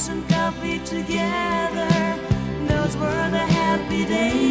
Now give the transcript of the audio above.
some coffee together. Those were the happy days.